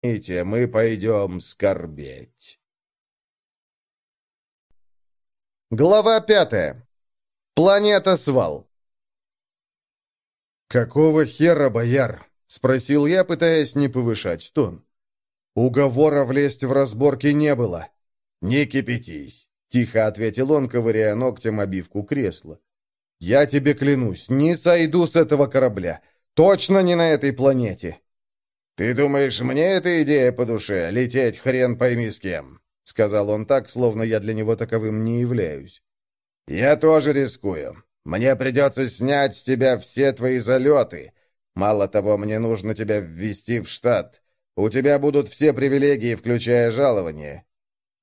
Извините, мы пойдем скорбеть. Глава пятая. Планета Свал. «Какого хера, бояр?» — спросил я, пытаясь не повышать тон. «Уговора влезть в разборки не было». «Не кипятись», — тихо ответил он, ковыряя ногтем обивку кресла. «Я тебе клянусь, не сойду с этого корабля. Точно не на этой планете». «Ты думаешь, мне эта идея по душе, лететь хрен пойми с кем?» — сказал он так, словно я для него таковым не являюсь. «Я тоже рискую. Мне придется снять с тебя все твои залеты. Мало того, мне нужно тебя ввести в штат. У тебя будут все привилегии, включая жалование.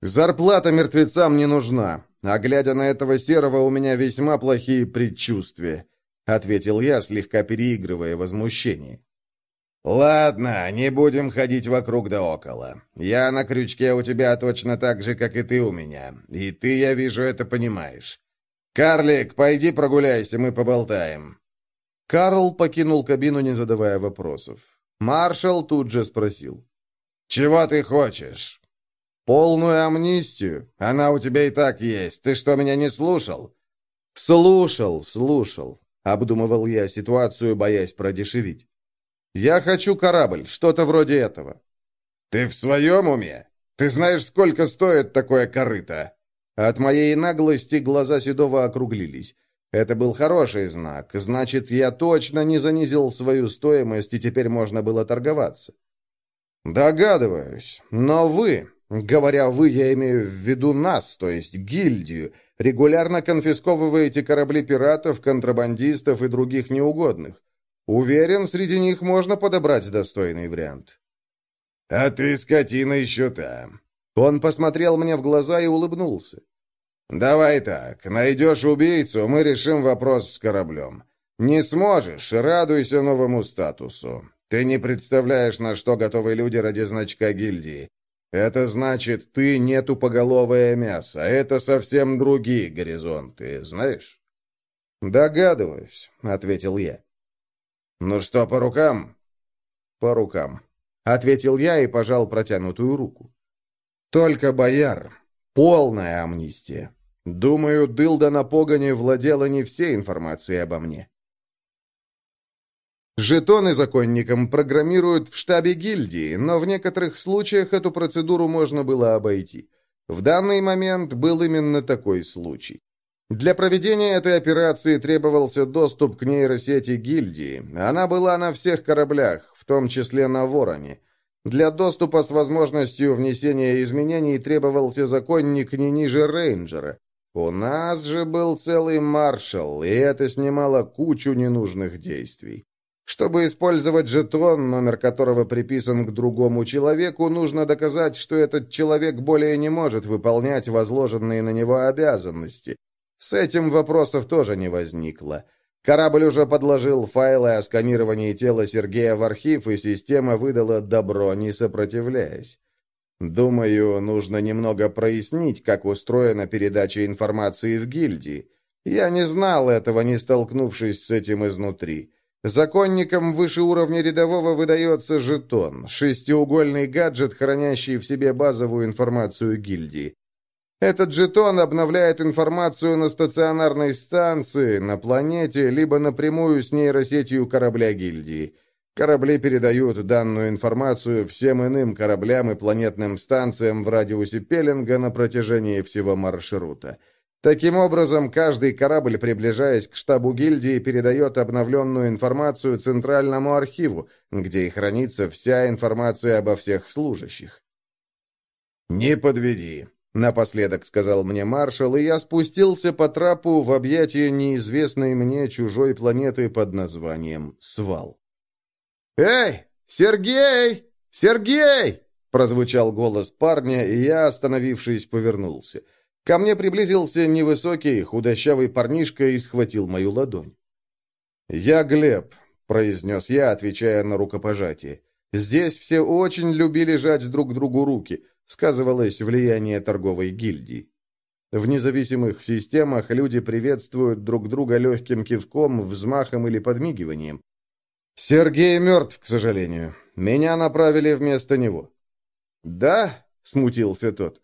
Зарплата мертвецам не нужна, а глядя на этого серого, у меня весьма плохие предчувствия», — ответил я, слегка переигрывая возмущение. «Ладно, не будем ходить вокруг да около. Я на крючке у тебя точно так же, как и ты у меня. И ты, я вижу, это понимаешь. Карлик, пойди прогуляйся, мы поболтаем». Карл покинул кабину, не задавая вопросов. Маршал тут же спросил. «Чего ты хочешь?» «Полную амнистию. Она у тебя и так есть. Ты что, меня не слушал?» «Слушал, слушал», — обдумывал я ситуацию, боясь продешевить. «Я хочу корабль, что-то вроде этого». «Ты в своем уме? Ты знаешь, сколько стоит такое корыто?» От моей наглости глаза Седова округлились. Это был хороший знак. Значит, я точно не занизил свою стоимость, и теперь можно было торговаться. Догадываюсь. Но вы, говоря «вы», я имею в виду нас, то есть гильдию, регулярно конфисковываете корабли пиратов, контрабандистов и других неугодных. Уверен, среди них можно подобрать достойный вариант. «А ты, скотина, еще там!» Он посмотрел мне в глаза и улыбнулся. «Давай так, найдешь убийцу, мы решим вопрос с кораблем. Не сможешь, радуйся новому статусу. Ты не представляешь, на что готовы люди ради значка гильдии. Это значит, ты не тупоголовое мясо, это совсем другие горизонты, знаешь?» «Догадываюсь», — ответил я. «Ну что, по рукам?» «По рукам», — ответил я и пожал протянутую руку. «Только бояр. Полная амнистия. Думаю, Дылда на погоне владела не всей информацией обо мне». Жетоны законникам программируют в штабе гильдии, но в некоторых случаях эту процедуру можно было обойти. В данный момент был именно такой случай. Для проведения этой операции требовался доступ к нейросети гильдии. Она была на всех кораблях, в том числе на Вороне. Для доступа с возможностью внесения изменений требовался законник не ниже рейнджера. У нас же был целый маршал, и это снимало кучу ненужных действий. Чтобы использовать жетон, номер которого приписан к другому человеку, нужно доказать, что этот человек более не может выполнять возложенные на него обязанности. С этим вопросов тоже не возникло. Корабль уже подложил файлы о сканировании тела Сергея в архив, и система выдала добро, не сопротивляясь. Думаю, нужно немного прояснить, как устроена передача информации в гильдии. Я не знал этого, не столкнувшись с этим изнутри. Законникам выше уровня рядового выдается жетон, шестиугольный гаджет, хранящий в себе базовую информацию гильдии. Этот жетон обновляет информацию на стационарной станции, на планете, либо напрямую с нейросетью корабля гильдии. Корабли передают данную информацию всем иным кораблям и планетным станциям в радиусе пеленга на протяжении всего маршрута. Таким образом, каждый корабль, приближаясь к штабу гильдии, передает обновленную информацию Центральному архиву, где и хранится вся информация обо всех служащих. «Не подведи», Напоследок сказал мне маршал, и я спустился по трапу в объятия неизвестной мне чужой планеты под названием Свал. «Эй, Сергей! Сергей!» Прозвучал голос парня, и я, остановившись, повернулся. Ко мне приблизился невысокий, худощавый парнишка и схватил мою ладонь. «Я Глеб», — произнес я, отвечая на рукопожатие. «Здесь все очень любили жать друг другу руки» сказывалось влияние торговой гильдии. В независимых системах люди приветствуют друг друга легким кивком, взмахом или подмигиванием. Сергей мертв, к сожалению. Меня направили вместо него». «Да?» — смутился тот.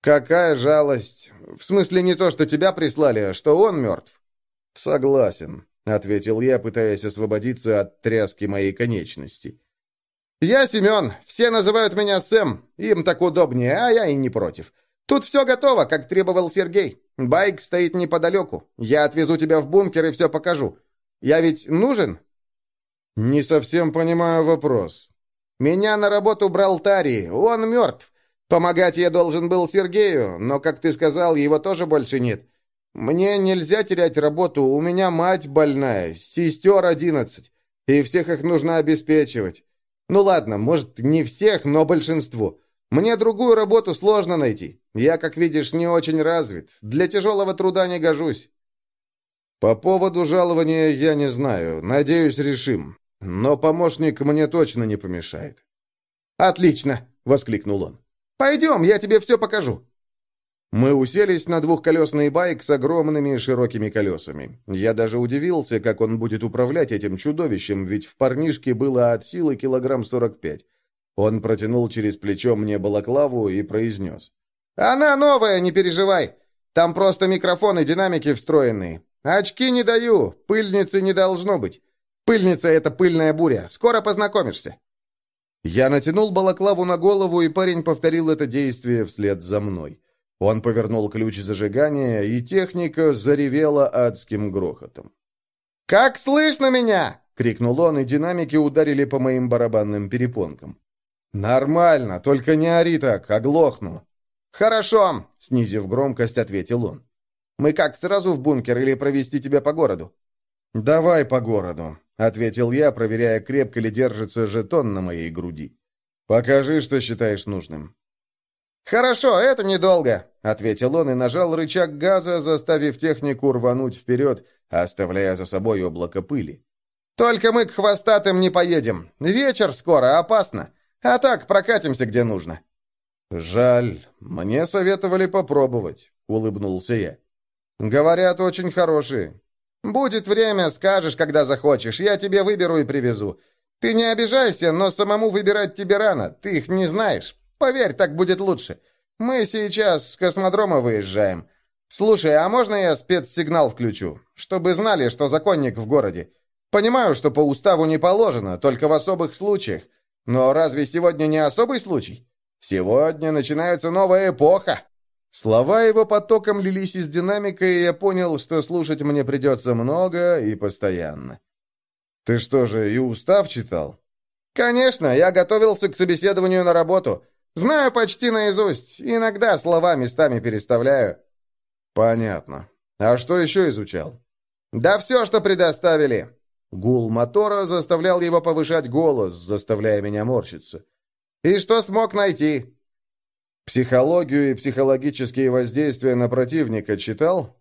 «Какая жалость! В смысле не то, что тебя прислали, а что он мертв?» «Согласен», — ответил я, пытаясь освободиться от тряски моей конечности. «Я Семен. Все называют меня Сэм. Им так удобнее, а я и не против. Тут все готово, как требовал Сергей. Байк стоит неподалеку. Я отвезу тебя в бункер и все покажу. Я ведь нужен?» «Не совсем понимаю вопрос». «Меня на работу брал Тари. Он мертв. Помогать я должен был Сергею, но, как ты сказал, его тоже больше нет. Мне нельзя терять работу, у меня мать больная, сестер одиннадцать, и всех их нужно обеспечивать. Ну ладно, может, не всех, но большинство. Мне другую работу сложно найти. Я, как видишь, не очень развит. Для тяжелого труда не гожусь. По поводу жалования я не знаю. Надеюсь, решим. Но помощник мне точно не помешает. «Отлично!» — воскликнул он. «Пойдем, я тебе все покажу». Мы уселись на двухколесный байк с огромными широкими колесами. Я даже удивился, как он будет управлять этим чудовищем, ведь в парнишке было от силы килограмм сорок пять. Он протянул через плечо мне балаклаву и произнес. «Она новая, не переживай. Там просто микрофоны, динамики встроенные. Очки не даю, пыльницы не должно быть. Пыльница — это пыльная буря. Скоро познакомишься». Я натянул балаклаву на голову, и парень повторил это действие вслед за мной. Он повернул ключ зажигания, и техника заревела адским грохотом. «Как слышно меня?» — крикнул он, и динамики ударили по моим барабанным перепонкам. «Нормально, только не ори так, оглохну». «Хорошо», — снизив громкость, ответил он. «Мы как, сразу в бункер или провести тебя по городу?» «Давай по городу», — ответил я, проверяя, крепко ли держится жетон на моей груди. «Покажи, что считаешь нужным». «Хорошо, это недолго», — ответил он и нажал рычаг газа, заставив технику рвануть вперед, оставляя за собой облако пыли. «Только мы к хвостатым не поедем. Вечер скоро, опасно. А так, прокатимся где нужно». «Жаль. Мне советовали попробовать», — улыбнулся я. «Говорят, очень хорошие. «Будет время, скажешь, когда захочешь. Я тебе выберу и привезу. Ты не обижайся, но самому выбирать тебе рано. Ты их не знаешь. Поверь, так будет лучше. Мы сейчас с космодрома выезжаем. Слушай, а можно я спецсигнал включу? Чтобы знали, что законник в городе. Понимаю, что по уставу не положено, только в особых случаях. Но разве сегодня не особый случай? Сегодня начинается новая эпоха. Слова его потоком лились из динамика, и я понял, что слушать мне придется много и постоянно. «Ты что же, и устав читал?» «Конечно, я готовился к собеседованию на работу. Знаю почти наизусть, иногда слова местами переставляю». «Понятно. А что еще изучал?» «Да все, что предоставили». Гул мотора заставлял его повышать голос, заставляя меня морщиться. «И что смог найти?» Психологию и психологические воздействия на противника читал?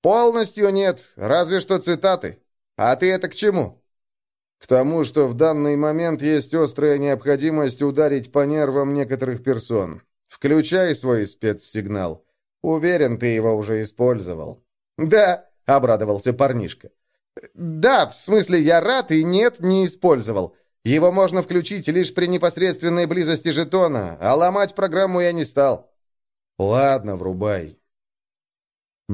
Полностью нет, разве что цитаты. А ты это к чему? К тому, что в данный момент есть острая необходимость ударить по нервам некоторых персон. Включай свой спецсигнал. Уверен, ты его уже использовал. Да, обрадовался парнишка. Да, в смысле, я рад и нет, не использовал. Его можно включить лишь при непосредственной близости жетона, а ломать программу я не стал. Ладно, врубай.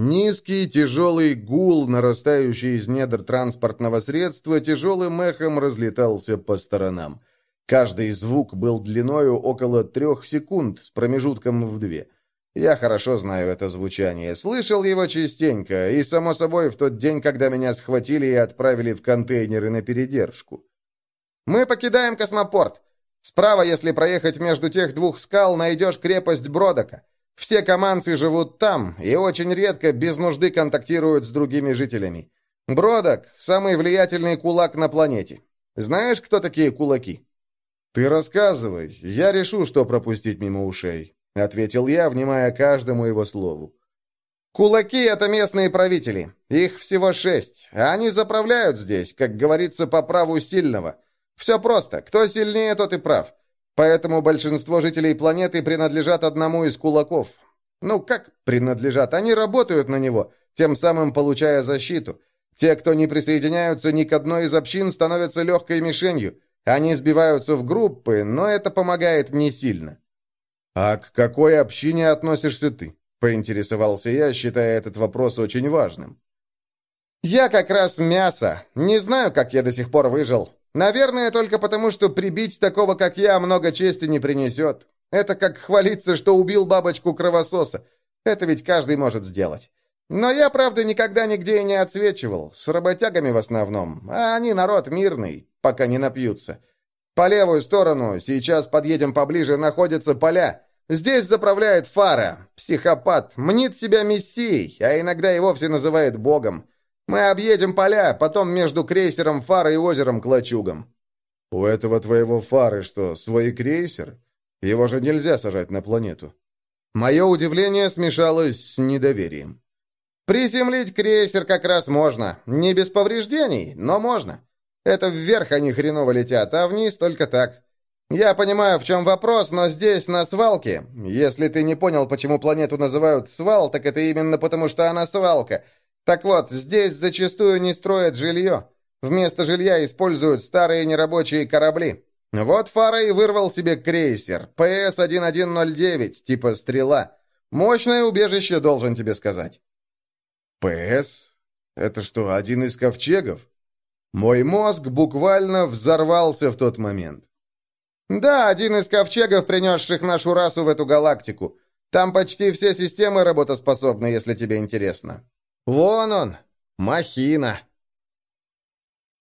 Низкий, тяжелый гул, нарастающий из недр транспортного средства, тяжелым эхом разлетался по сторонам. Каждый звук был длиною около трех секунд с промежутком в две. Я хорошо знаю это звучание, слышал его частенько, и, само собой, в тот день, когда меня схватили и отправили в контейнеры на передержку. Мы покидаем космопорт. Справа, если проехать между тех двух скал, найдешь крепость Бродока. Все команцы живут там и очень редко без нужды контактируют с другими жителями. Бродок – самый влиятельный кулак на планете. Знаешь, кто такие кулаки?» «Ты рассказывай, я решу, что пропустить мимо ушей», — ответил я, внимая каждому его слову. «Кулаки — это местные правители. Их всего шесть. Они заправляют здесь, как говорится, по праву сильного. Все просто. Кто сильнее, тот и прав. Поэтому большинство жителей планеты принадлежат одному из кулаков. Ну, как принадлежат? Они работают на него, тем самым получая защиту. Те, кто не присоединяются ни к одной из общин, становятся легкой мишенью. Они сбиваются в группы, но это помогает не сильно. «А к какой общине относишься ты?» — поинтересовался я, считая этот вопрос очень важным. «Я как раз мясо. Не знаю, как я до сих пор выжил. Наверное, только потому, что прибить такого, как я, много чести не принесет. Это как хвалиться, что убил бабочку-кровососа. Это ведь каждый может сделать. Но я, правда, никогда нигде и не отсвечивал. С работягами в основном. А они народ мирный, пока не напьются. По левую сторону, сейчас подъедем поближе, находятся поля. Здесь заправляет Фара, психопат, мнит себя мессией, а иногда и вовсе называет богом. Мы объедем поля, потом между крейсером Фара и озером Клочугом. У этого твоего Фары что, свой крейсер? Его же нельзя сажать на планету. Мое удивление смешалось с недоверием. Приземлить крейсер как раз можно. Не без повреждений, но можно. Это вверх они хреново летят, а вниз только так. Я понимаю, в чем вопрос, но здесь, на свалке... Если ты не понял, почему планету называют свал, так это именно потому, что она свалка. Так вот, здесь зачастую не строят жилье. Вместо жилья используют старые нерабочие корабли. Вот Фара вырвал себе крейсер. ПС-1109, типа «Стрела». Мощное убежище, должен тебе сказать. ПС? Это что, один из ковчегов? Мой мозг буквально взорвался в тот момент. Да, один из ковчегов, принесших нашу расу в эту галактику. Там почти все системы работоспособны, если тебе интересно. Вон он, махина.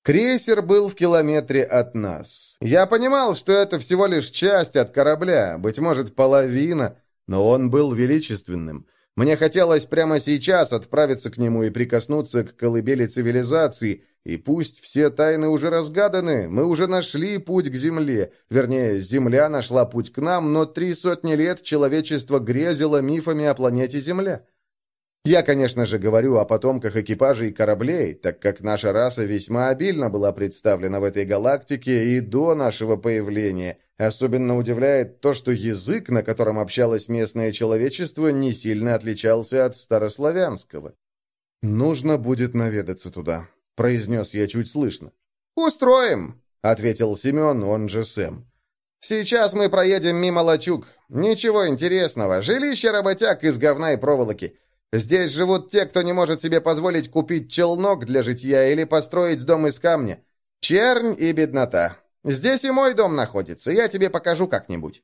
Крейсер был в километре от нас. Я понимал, что это всего лишь часть от корабля, быть может, половина, но он был величественным. Мне хотелось прямо сейчас отправиться к нему и прикоснуться к колыбели цивилизации, и пусть все тайны уже разгаданы, мы уже нашли путь к Земле, вернее, Земля нашла путь к нам, но три сотни лет человечество грезило мифами о планете Земля. Я, конечно же, говорю о потомках экипажей кораблей, так как наша раса весьма обильно была представлена в этой галактике и до нашего появления – Особенно удивляет то, что язык, на котором общалось местное человечество, не сильно отличался от старославянского. «Нужно будет наведаться туда», — произнес я чуть слышно. «Устроим», — ответил Семен, он же Сэм. «Сейчас мы проедем мимо лачуг. Ничего интересного. Жилище работяг из говна и проволоки. Здесь живут те, кто не может себе позволить купить челнок для житья или построить дом из камня. Чернь и беднота. Здесь и мой дом находится, я тебе покажу как-нибудь».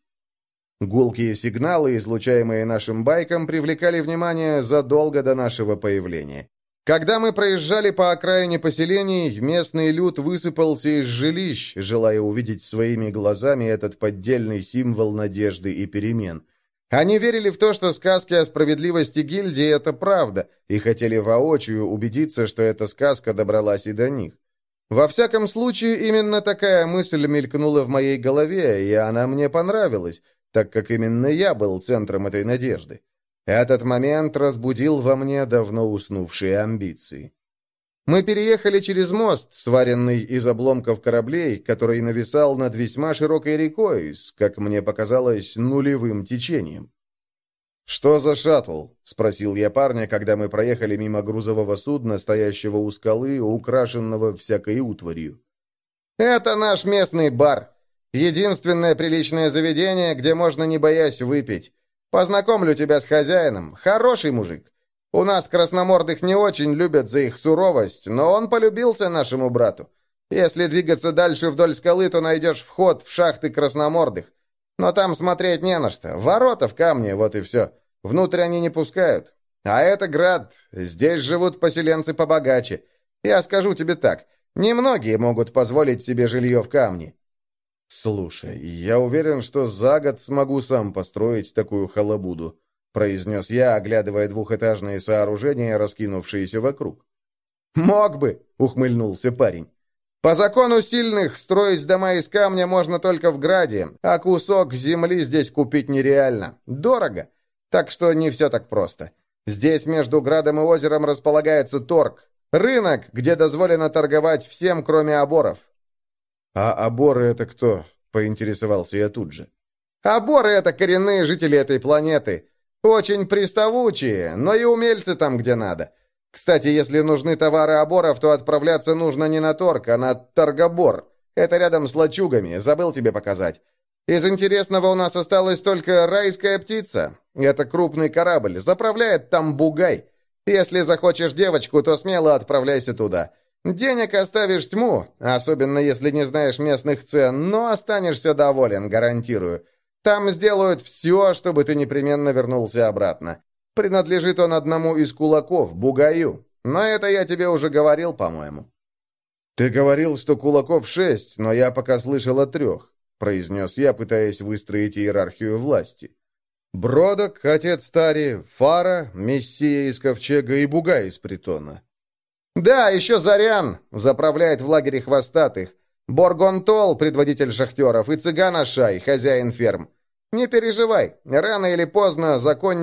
Гулкие сигналы, излучаемые нашим байком, привлекали внимание задолго до нашего появления. Когда мы проезжали по окраине поселений, местный люд высыпался из жилищ, желая увидеть своими глазами этот поддельный символ надежды и перемен. Они верили в то, что сказки о справедливости гильдии — это правда, и хотели воочию убедиться, что эта сказка добралась и до них. Во всяком случае, именно такая мысль мелькнула в моей голове, и она мне понравилась, так как именно я был центром этой надежды. Этот момент разбудил во мне давно уснувшие амбиции. Мы переехали через мост, сваренный из обломков кораблей, который нависал над весьма широкой рекой, с, как мне показалось, нулевым течением. «Что за шаттл?» — спросил я парня, когда мы проехали мимо грузового судна, стоящего у скалы, украшенного всякой утварью. «Это наш местный бар. Единственное приличное заведение, где можно не боясь выпить. Познакомлю тебя с хозяином. Хороший мужик. У нас красномордых не очень любят за их суровость, но он полюбился нашему брату. Если двигаться дальше вдоль скалы, то найдешь вход в шахты красномордых. Но там смотреть не на что. Ворота в камне, вот и все. Внутрь они не пускают. А это град. Здесь живут поселенцы побогаче. Я скажу тебе так. Немногие могут позволить себе жилье в камне. «Слушай, я уверен, что за год смогу сам построить такую халабуду», произнес я, оглядывая двухэтажные сооружения, раскинувшиеся вокруг. «Мог бы», — ухмыльнулся парень. По закону сильных строить дома из камня можно только в Граде, а кусок земли здесь купить нереально. Дорого. Так что не все так просто. Здесь между Градом и озером располагается торг. Рынок, где дозволено торговать всем, кроме оборов. «А оборы это кто?» — поинтересовался я тут же. «Оборы — это коренные жители этой планеты. Очень приставучие, но и умельцы там, где надо. Кстати, если нужны товары оборов, то отправляться нужно не на торг, а на торгобор. Это рядом с лачугами, забыл тебе показать. Из интересного у нас осталась только райская птица. Это крупный корабль, заправляет там бугай. Если захочешь девочку, то смело отправляйся туда. Денег оставишь тьму, особенно если не знаешь местных цен, но останешься доволен, гарантирую. Там сделают все, чтобы ты непременно вернулся обратно. Принадлежит он одному из кулаков, Бугаю. Но это я тебе уже говорил, по-моему». «Ты говорил, что кулаков шесть, но я пока слышал о трех», произнес я, пытаясь выстроить иерархию власти. «Бродок, отец Тари, Фара, Мессия из Ковчега и Бугай из Притона». «Да, еще Зарян заправляет в лагере хвостатых. Боргонтол, предводитель шахтеров, и Цыган Ашай, хозяин ферм. Не переживай, рано или поздно закон